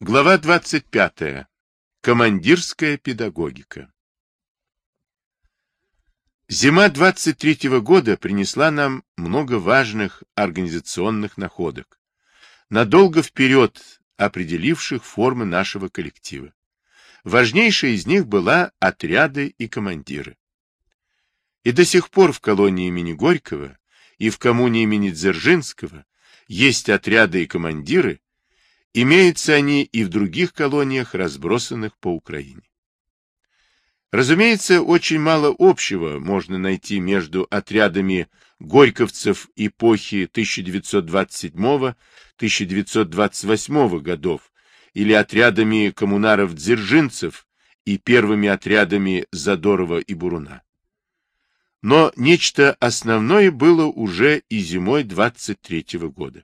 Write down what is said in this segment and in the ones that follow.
Глава 25. Командирская педагогика. Зима 23 года принесла нам много важных организационных находок, надолго вперед определивших формы нашего коллектива. Важнейшая из них была отряды и командиры. И до сих пор в колонии имени Горького и в коммуне имени Дзержинского есть отряды и командиры, Имеются они и в других колониях, разбросанных по Украине. Разумеется, очень мало общего можно найти между отрядами горьковцев эпохи 1927-1928 годов или отрядами коммунаров-дзержинцев и первыми отрядами Задорова и Буруна. Но нечто основное было уже и зимой 23 -го года.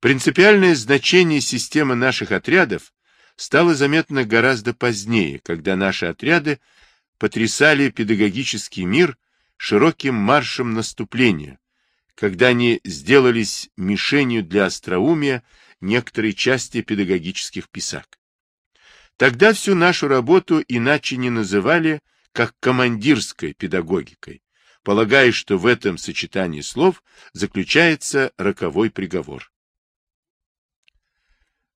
Принципиальное значение системы наших отрядов стало заметно гораздо позднее, когда наши отряды потрясали педагогический мир широким маршем наступления, когда они сделались мишенью для остроумия некоторой части педагогических писак. Тогда всю нашу работу иначе не называли, как командирской педагогикой, полагая, что в этом сочетании слов заключается роковой приговор.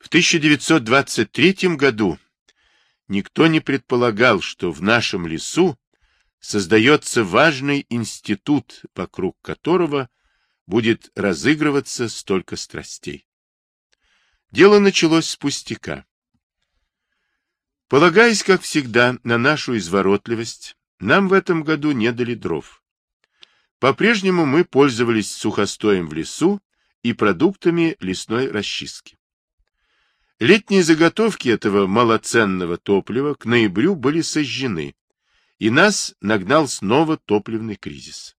В 1923 году никто не предполагал, что в нашем лесу создается важный институт, вокруг которого будет разыгрываться столько страстей. Дело началось с пустяка. Полагаясь, как всегда, на нашу изворотливость, нам в этом году не дали дров. По-прежнему мы пользовались сухостоем в лесу и продуктами лесной расчистки. Летние заготовки этого малоценного топлива к ноябрю были сожжены, и нас нагнал снова топливный кризис.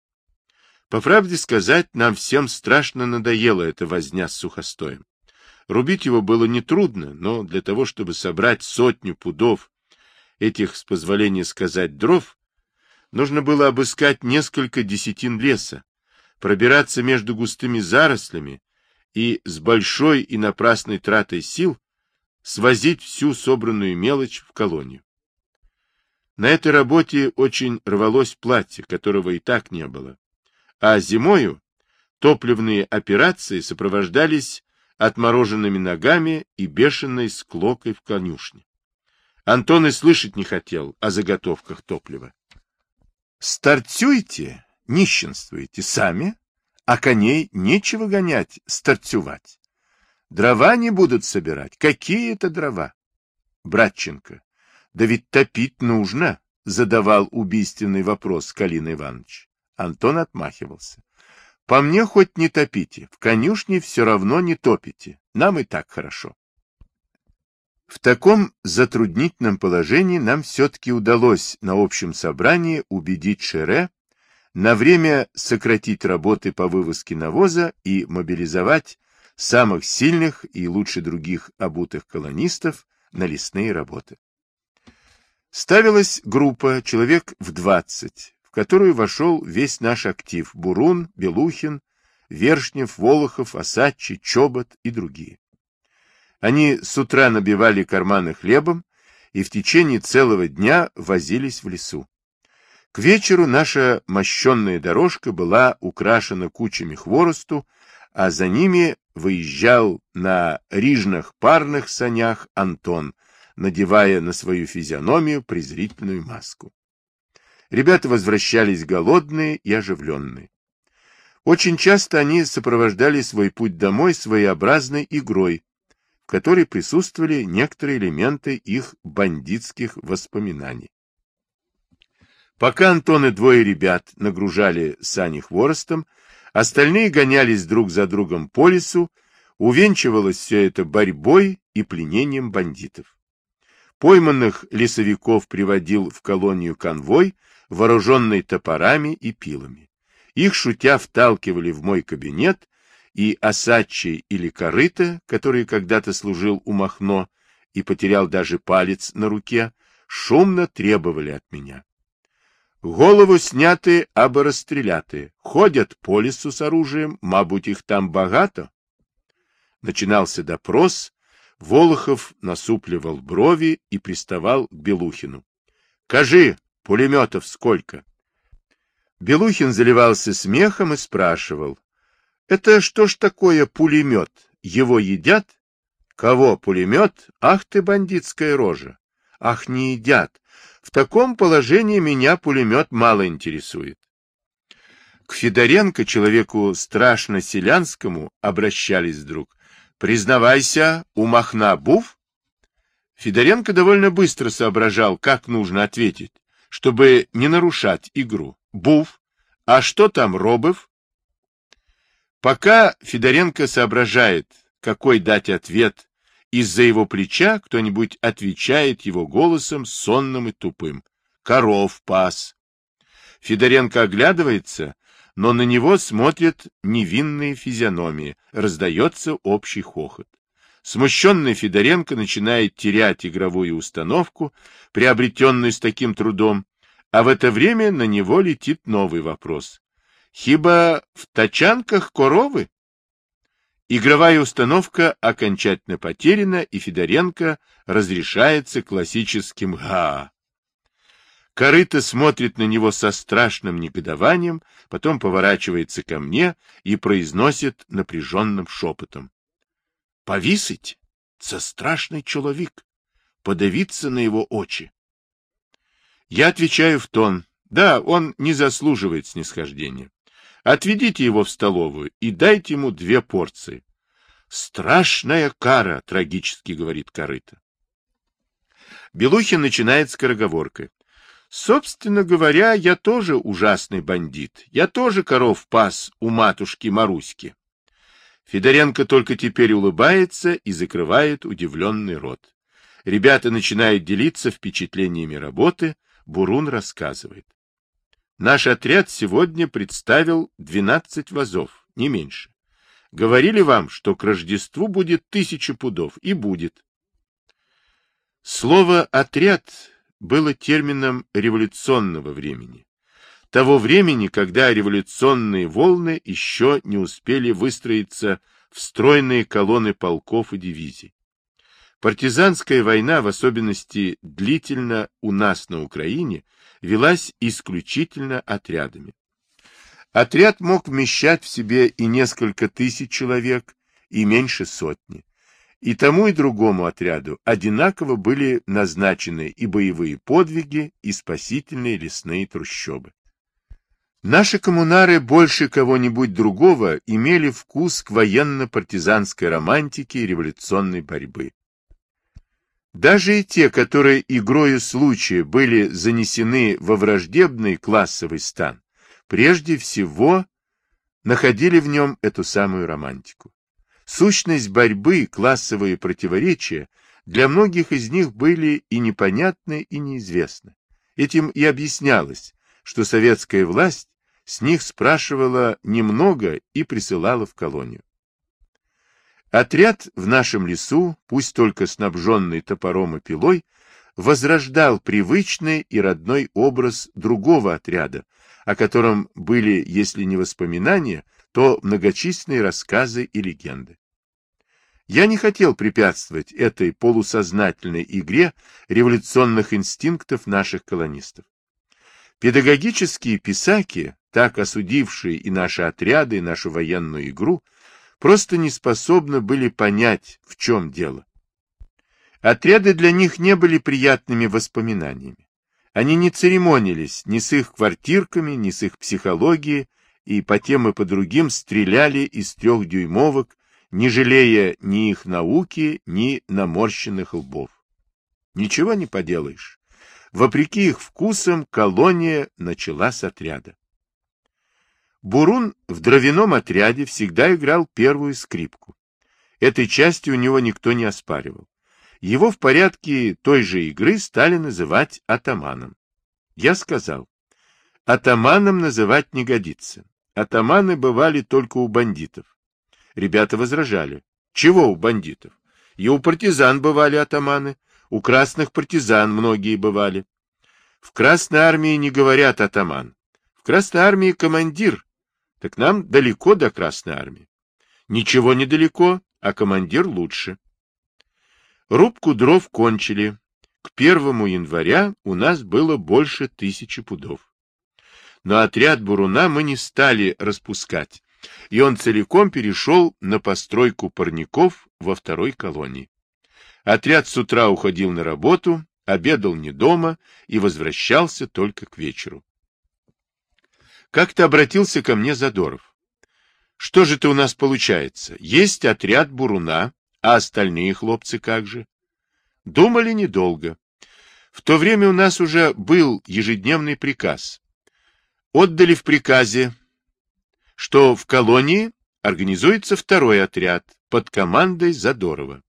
По правде сказать, нам всем страшно надоела эта возня с сухостоем. Рубить его было нетрудно, но для того, чтобы собрать сотню пудов этих, с позволения сказать, дров, нужно было обыскать несколько десятин леса, пробираться между густыми зарослями и с большой и напрасной тратой сил свозить всю собранную мелочь в колонию. На этой работе очень рвалось платье, которого и так не было. А зимою топливные операции сопровождались отмороженными ногами и бешеной склокой в конюшне. Антон и слышать не хотел о заготовках топлива. Старцюйте, нищенствуете сами, а коней нечего гонять, старцювать. Дрова не будут собирать. Какие это дрова? Братченко. Да ведь топить нужно, задавал убийственный вопрос Калин Иванович. Антон отмахивался. По мне хоть не топите, в конюшне все равно не топите. Нам и так хорошо. В таком затруднительном положении нам все-таки удалось на общем собрании убедить Шере на время сократить работы по вывозке навоза и мобилизовать самых сильных и лучше других обутых колонистов на лесные работы. Ставилась группа человек в 20, в которую вошел весь наш актив Бурун, Белухин, Вершнев, Волохов, Осадчий, Чобот и другие. Они с утра набивали карманы хлебом и в течение целого дня возились в лесу. К вечеру наша мощенная дорожка была украшена кучами хворосту, а за ними выезжал на рижных парных санях Антон, надевая на свою физиономию презрительную маску. Ребята возвращались голодные и оживленные. Очень часто они сопровождали свой путь домой своеобразной игрой, в которой присутствовали некоторые элементы их бандитских воспоминаний. Пока Антон и двое ребят нагружали сани хворостом, Остальные гонялись друг за другом по лесу, увенчивалось все это борьбой и пленением бандитов. Пойманных лесовиков приводил в колонию конвой, вооруженный топорами и пилами. Их, шутя, вталкивали в мой кабинет, и Осадчий или Корыто, который когда-то служил у Махно и потерял даже палец на руке, шумно требовали от меня. Голову сняты, або розстріляти. Ходят по лесу с оружием, мабуть, их там богато. Начинался допрос, Волохов насупливал брови и приставал к Белухину. — Кажи, пулеметов сколько? Белухин заливался смехом и спрашивал. — Это что ж такое пулемет? Его едят? — Кого пулемет? Ах ты, бандитская рожа! Ах, не едят! В таком положении меня пулемет мало интересует. К Федоренко, человеку страшно селянскому, обращались вдруг. Признавайся, у Махна був? Федоренко довольно быстро соображал, как нужно ответить, чтобы не нарушать игру. Був. А что там, Робов? Пока Федоренко соображает, какой дать ответ, из-за его плеча кто-нибудь отвечает его голосом сонным и тупым. Коров пас. Федоренко оглядывается, но на него смотрят невинные физиономии, раздается общий хохот. Смущенный Федоренко начинает терять игровую установку, приобретенную с таким трудом, а в это время на него летит новый вопрос. Хиба в тачанках коровы? Игровая установка окончательно потеряна, и Федоренко разрешается классическим «га». Корыто смотрит на него со страшным негодованием, потом поворачивается ко мне и произносит напряженным шепотом. — Повисить? Це страшный человек. Подавиться на его очи. Я отвечаю в тон. Да, он не заслуживает снисхождения. Отведите его в столовую и дайте ему две порции. Страшная кара, трагически говорит корыто. Белухин начинает скороговоркой. Собственно говоря, я тоже ужасный бандит. Я тоже коров пас у матушки Маруськи. Федоренко только теперь улыбается и закрывает удивленный рот. Ребята начинают делиться впечатлениями работы. Бурун рассказывает. Наш отряд сегодня представил 12 вазов, не меньше. Говорили вам, что к Рождеству будет тысяча пудов, и будет. Слово «отряд» было термином революционного времени. Того времени, когда революционные волны еще не успели выстроиться в стройные колонны полков и дивизий. Партизанская война, в особенности длительно у нас на Украине, велась исключительно отрядами. Отряд мог вмещать в себе и несколько тысяч человек, и меньше сотни. И тому и другому отряду одинаково были назначены и боевые подвиги, и спасительные лесные трущобы. Наши коммунары больше кого-нибудь другого имели вкус к военно-партизанской романтике и революционной борьбы. Даже и те, которые игрою случая были занесены во враждебный классовый стан, прежде всего находили в нем эту самую романтику. Сущность борьбы, классовые противоречия для многих из них были и непонятны, и неизвестны. Этим и объяснялось, что советская власть с них спрашивала немного и присылала в колонию. Отряд в нашем лесу, пусть только снабженный топором и пилой, возрождал привычный и родной образ другого отряда, о котором были, если не воспоминания, то многочисленные рассказы и легенды. Я не хотел препятствовать этой полусознательной игре революционных инстинктов наших колонистов. Педагогические писаки, так осудившие и наши отряды, и нашу военную игру, просто не способны были понять, в чем дело. Отряды для них не были приятными воспоминаниями. Они не церемонились ни с их квартирками, ни с их психологией, и по тем и по другим стреляли из трехдюймовок, не жалея ни их науки, ни наморщенных лбов. Ничего не поделаешь. Вопреки их вкусам, колония начала с отряда. Бурун в дровяном отряде всегда играл первую скрипку. Этой части у него никто не оспаривал. Его в порядке той же игры стали называть атаманом. Я сказал, атаманом называть не годится. Атаманы бывали только у бандитов. Ребята возражали. Чего у бандитов? И у партизан бывали атаманы, у красных партизан многие бывали. В Красной армии не говорят атаман. В Красной армии командир. Так нам далеко до Красной армии. Ничего недалеко, а командир лучше. Рубку дров кончили. К первому января у нас было больше тысячи пудов. Но отряд Буруна мы не стали распускать, и он целиком перешел на постройку парников во второй колонии. Отряд с утра уходил на работу, обедал не дома и возвращался только к вечеру. Как-то обратился ко мне Задоров. Что же это у нас получается? Есть отряд Буруна, а остальные хлопцы как же? Думали недолго. В то время у нас уже был ежедневный приказ. Отдали в приказе, что в колонии организуется второй отряд под командой Задорова.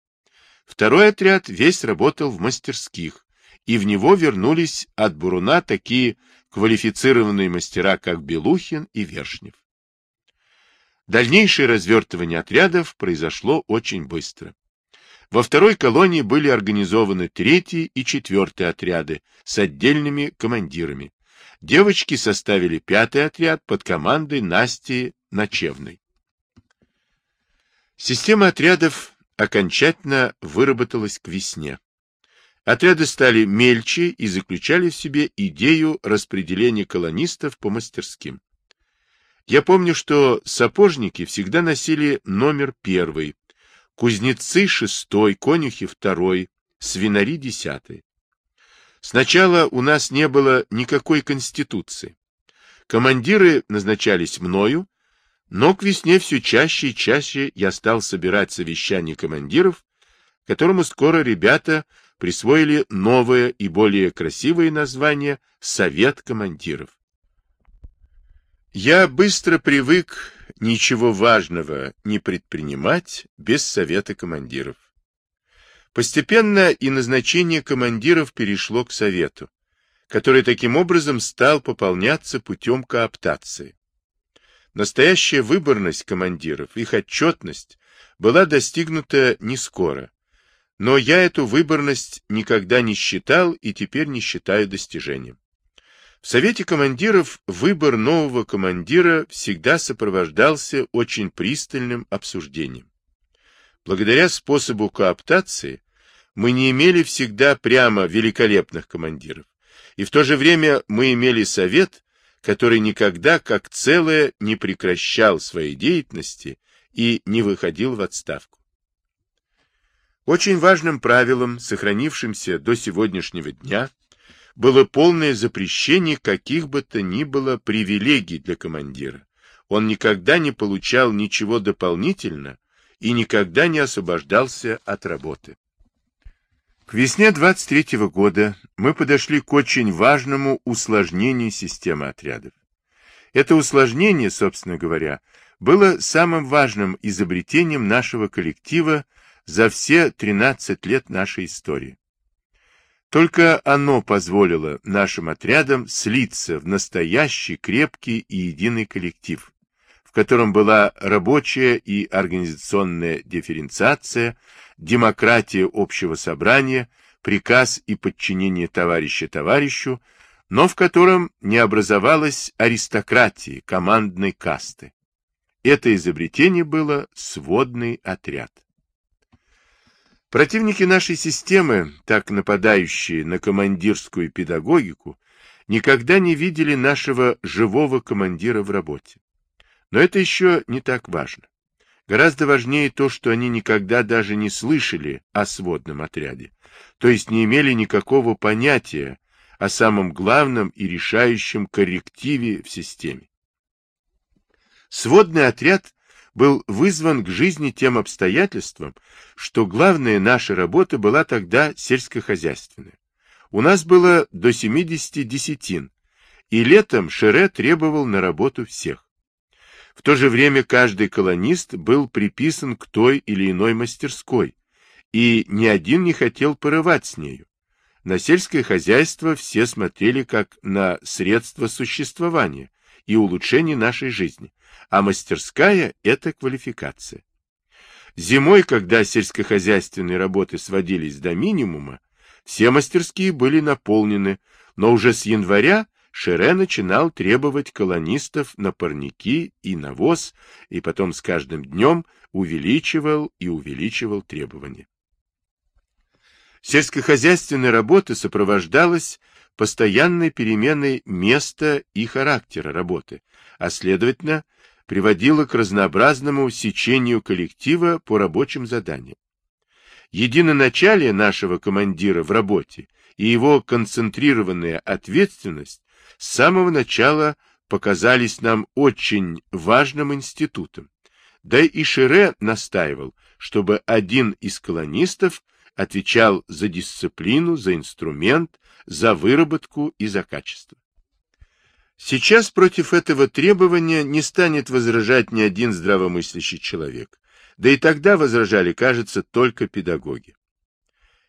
Второй отряд весь работал в мастерских, и в него вернулись от Буруна такие квалифицированные мастера, как Белухин и Вершнев. Дальнейшее развертывание отрядов произошло очень быстро. Во второй колонии были организованы третий и четвертый отряды с отдельными командирами. Девочки составили пятый отряд под командой Насти Ночевной. Система отрядов окончательно выработалась к весне. Отряды стали мельче и заключали в себе идею распределения колонистов по мастерским. Я помню, что сапожники всегда носили номер первый, кузнецы шестой, конюхи второй, свинари десятый. Сначала у нас не было никакой конституции. Командиры назначались мною, но к весне все чаще и чаще я стал собирать совещания командиров, которому скоро ребята присвоили новое и более красивое название «Совет командиров». Я быстро привык ничего важного не предпринимать без совета командиров. Постепенно и назначение командиров перешло к совету, который таким образом стал пополняться путем кооптации. Настоящая выборность командиров, их отчетность, была достигнута не скоро, но я эту выборность никогда не считал и теперь не считаю достижением. В Совете командиров выбор нового командира всегда сопровождался очень пристальным обсуждением. Благодаря способу кооптации мы не имели всегда прямо великолепных командиров, и в то же время мы имели совет, который никогда как целое не прекращал своей деятельности и не выходил в отставку. Очень важным правилом, сохранившимся до сегодняшнего дня, было полное запрещение каких бы то ни было привилегий для командира. Он никогда не получал ничего дополнительно и никогда не освобождался от работы. К весне 23 -го года мы подошли к очень важному усложнению системы отрядов. Это усложнение, собственно говоря, было самым важным изобретением нашего коллектива за все 13 лет нашей истории. Только оно позволило нашим отрядам слиться в настоящий крепкий и единый коллектив, в котором была рабочая и организационная дифференциация, демократия общего собрания, приказ и подчинение товарища товарищу, но в котором не образовалась аристократии, командной касты. Это изобретение было сводный отряд. Противники нашей системы, так нападающие на командирскую педагогику, никогда не видели нашего живого командира в работе. Но это еще не так важно. Гораздо важнее то, что они никогда даже не слышали о сводном отряде, то есть не имели никакого понятия о самом главном и решающем коррективе в системе. Сводный отряд был вызван к жизни тем обстоятельством, что главная наша работа была тогда сельскохозяйственная. У нас было до 70 десятин, и летом Шере требовал на работу всех. В то же время каждый колонист был приписан к той или иной мастерской, и ни один не хотел порывать с нею. На сельское хозяйство все смотрели как на средство существования и улучшения нашей жизни а мастерская – это квалификация. Зимой, когда сельскохозяйственные работы сводились до минимума, все мастерские были наполнены, но уже с января Шере начинал требовать колонистов на парники и навоз, и потом с каждым днем увеличивал и увеличивал требования. Сельскохозяйственная работа сопровождалась постоянной переменой места и характера работы, а следовательно, приводила к разнообразному сечению коллектива по рабочим заданиям. Единоначалие нашего командира в работе и его концентрированная ответственность с самого начала показались нам очень важным институтом. Да и Шире настаивал, чтобы один из колонистов отвечал за дисциплину, за инструмент, за выработку и за качество. Сейчас против этого требования не станет возражать ни один здравомыслящий человек. Да и тогда возражали, кажется, только педагоги.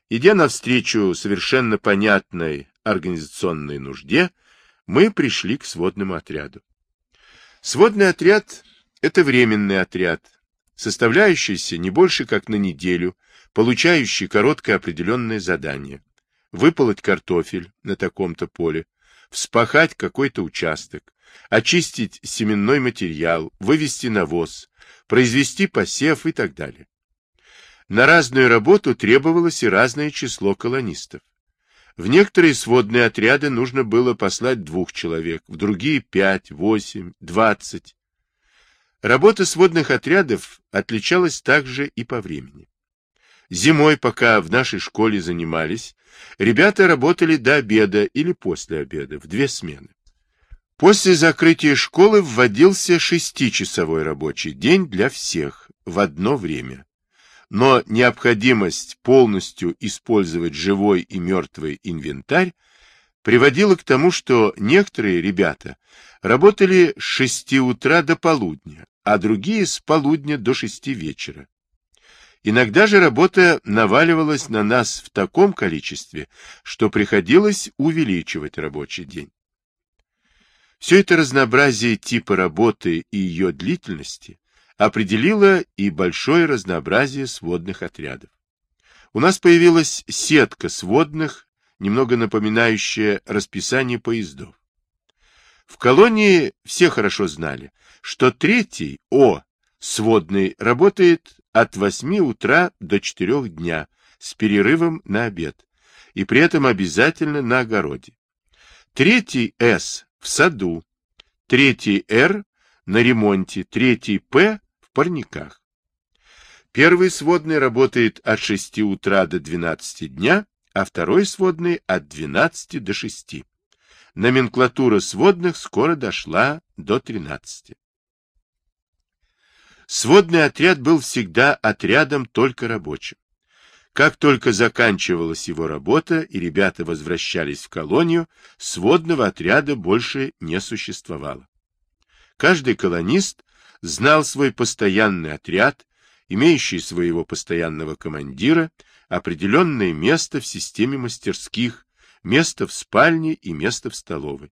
Идя навстречу совершенно понятной организационной нужде, мы пришли к сводному отряду. Сводный отряд – это временный отряд, составляющийся не больше как на неделю, получающий короткое определенное задание. Выполоть картофель на таком-то поле, вспахать какой-то участок, очистить семенной материал, вывести навоз, произвести посев и так далее. На разную работу требовалось и разное число колонистов. В некоторые сводные отряды нужно было послать двух человек, в другие пять, восемь, двадцать. Работа сводных отрядов отличалась также и по времени. Зимой, пока в нашей школе занимались, ребята работали до обеда или после обеда, в две смены. После закрытия школы вводился шестичасовой рабочий день для всех в одно время но необходимость полностью использовать живой и мертвый инвентарь приводила к тому, что некоторые ребята работали с 6 утра до полудня, а другие с полудня до 6 вечера. Иногда же работа наваливалась на нас в таком количестве, что приходилось увеличивать рабочий день. Все это разнообразие типа работы и ее длительности определила и большое разнообразие сводных отрядов. У нас появилась сетка сводных, немного напоминающая расписание поездов. В колонии все хорошо знали, что третий О, сводный, работает от 8 утра до 4 дня с перерывом на обед, и при этом обязательно на огороде. Третий С в саду, третий Р на ремонте, третий П парниках. Первый сводный работает от 6 утра до 12 дня, а второй сводный от 12 до 6. Номенклатура сводных скоро дошла до 13. Сводный отряд был всегда отрядом только рабочим. Как только заканчивалась его работа и ребята возвращались в колонию, сводного отряда больше не существовало. Каждый колонист знал свой постоянный отряд, имеющий своего постоянного командира, определенное место в системе мастерских, место в спальне и место в столовой.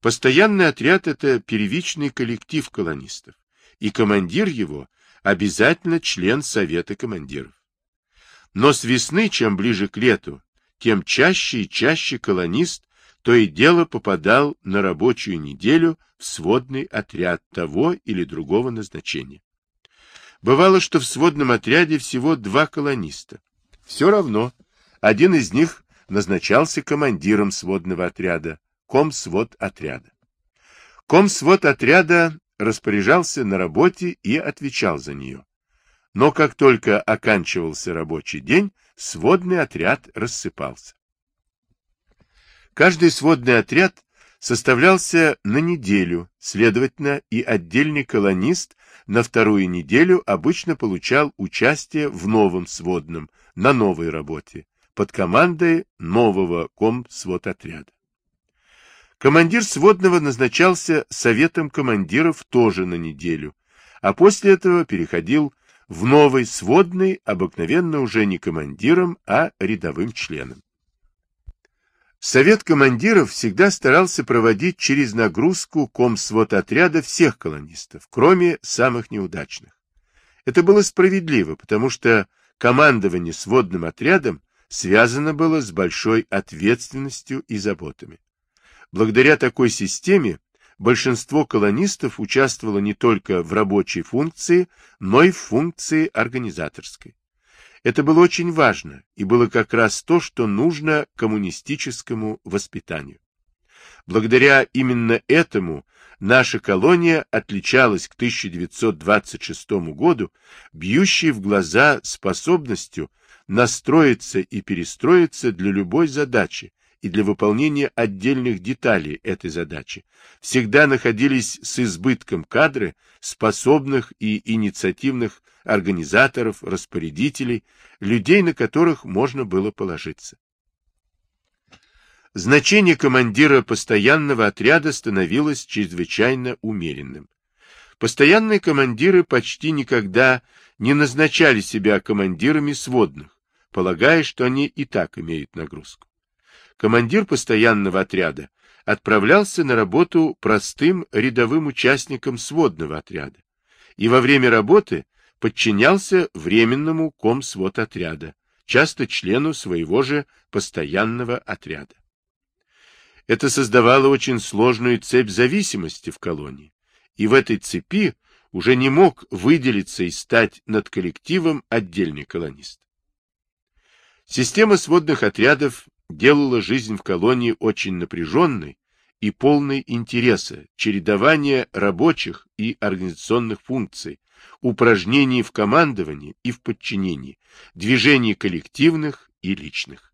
Постоянный отряд – это первичный коллектив колонистов, и командир его обязательно член совета командиров. Но с весны, чем ближе к лету, тем чаще и чаще колонист то и дело попадал на рабочую неделю в сводный отряд того или другого назначения. Бывало, что в сводном отряде всего два колониста. Все равно, один из них назначался командиром сводного отряда, комсвод отряда. Комсвод отряда распоряжался на работе и отвечал за нее. Но как только оканчивался рабочий день, сводный отряд рассыпался. Каждый сводный отряд составлялся на неделю, следовательно, и отдельный колонист на вторую неделю обычно получал участие в новом сводном, на новой работе, под командой нового комсводотряда. Командир сводного назначался советом командиров тоже на неделю, а после этого переходил в новый сводный, обыкновенно уже не командиром, а рядовым членом. Совет командиров всегда старался проводить через нагрузку комсвод отряда всех колонистов, кроме самых неудачных. Это было справедливо, потому что командование сводным отрядом связано было с большой ответственностью и заботами. Благодаря такой системе большинство колонистов участвовало не только в рабочей функции, но и в функции организаторской. Это было очень важно и было как раз то, что нужно коммунистическому воспитанию. Благодаря именно этому наша колония отличалась к 1926 году бьющей в глаза способностью настроиться и перестроиться для любой задачи и для выполнения отдельных деталей этой задачи. Всегда находились с избытком кадры, способных и инициативных организаторов, распорядителей, людей, на которых можно было положиться. Значение командира постоянного отряда становилось чрезвычайно умеренным. Постоянные командиры почти никогда не назначали себя командирами сводных, полагая, что они и так имеют нагрузку. Командир постоянного отряда отправлялся на работу простым рядовым участником сводного отряда и во время работы подчинялся временному комсвод отряда, часто члену своего же постоянного отряда. Это создавало очень сложную цепь зависимости в колонии, и в этой цепи уже не мог выделиться и стать над коллективом отдельный колонист. Система сводных отрядов делала жизнь в колонии очень напряженной и полной интереса, чередования рабочих и организационных функций, упражнений в командовании и в подчинении, движений коллективных и личных.